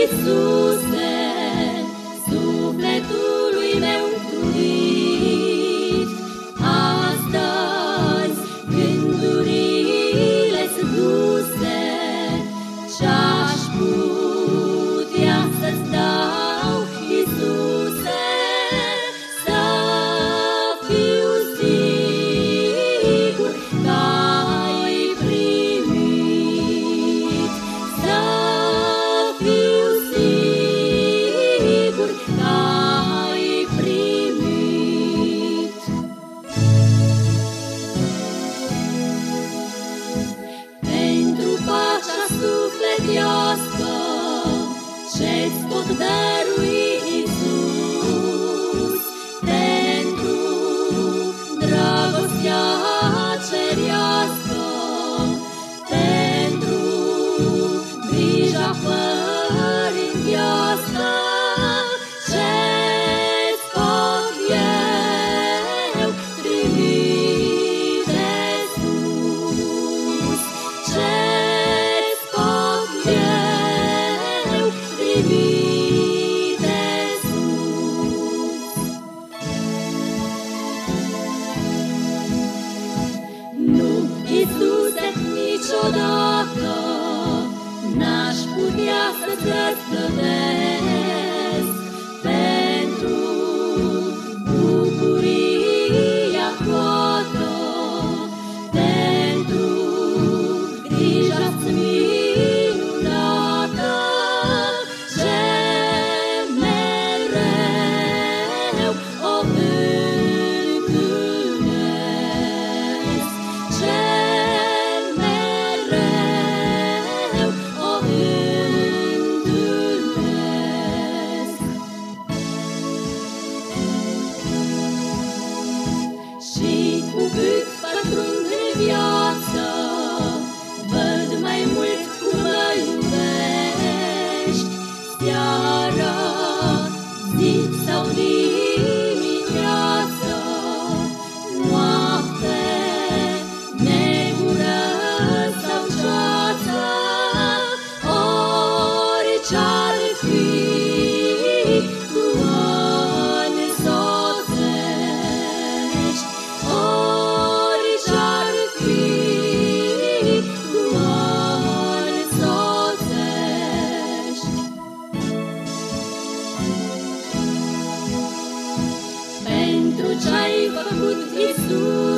Jesus. Shades por dar o That's the land. 佳人。You.